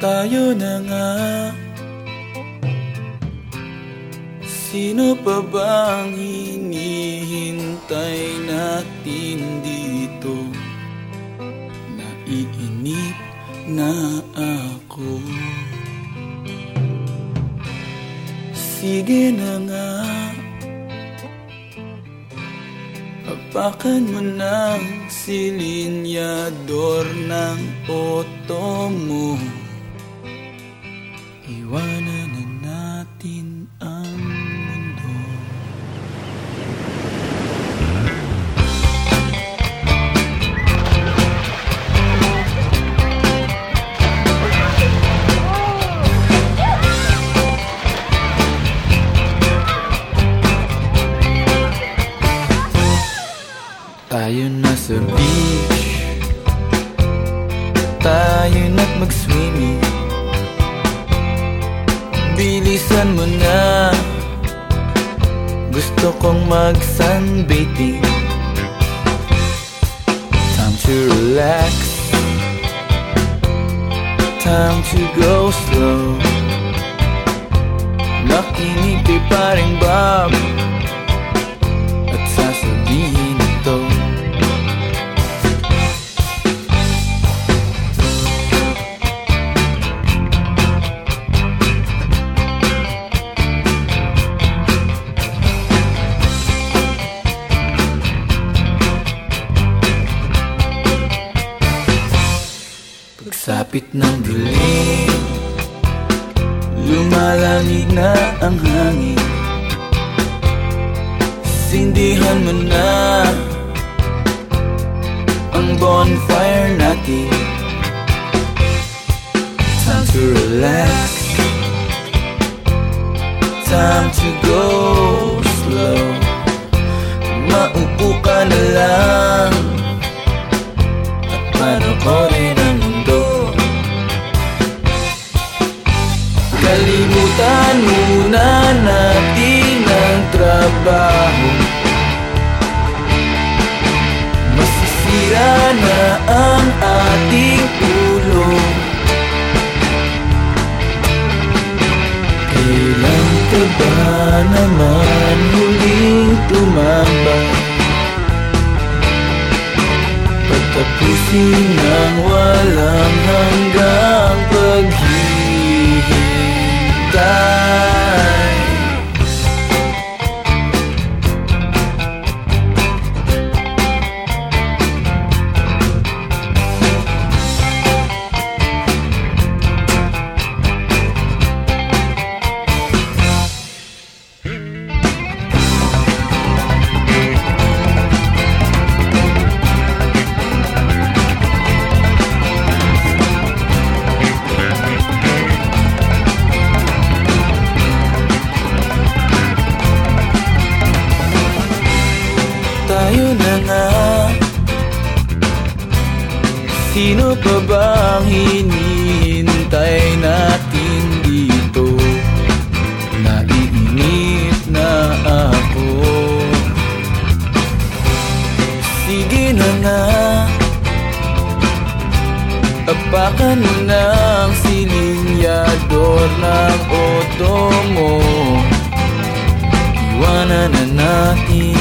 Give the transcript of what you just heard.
Tayo na nga. Sino pa bang hinihintay natin dito? Naiinip na ako. Sige na nga. Apakan mo ng silinyador ng oto mo Iwanan na natin ang mundo. Tayo na sa beach. Tayo na't mag-swimming Bilisan mo na. Gusto kong mag-sunbathing. Time to relax. Time to go slow. Nakinig kay paring Bob Pagsapit ng dilim Lumalamig na ang hangin. Sindihan mo na Ang bonfire natin. Time to relax Time to go slow. Maupo ka na lang At panoorin trabaho Masisira na ang ating ulo. Kailan ka ba naman huling tumambay Pagtapusin ng walang hanggang Sino pa bang hinihintay natin dito? Naiinip na ako. Sige na nga. Apakan mo ng silinyador ng oto mo. Iwanan na natin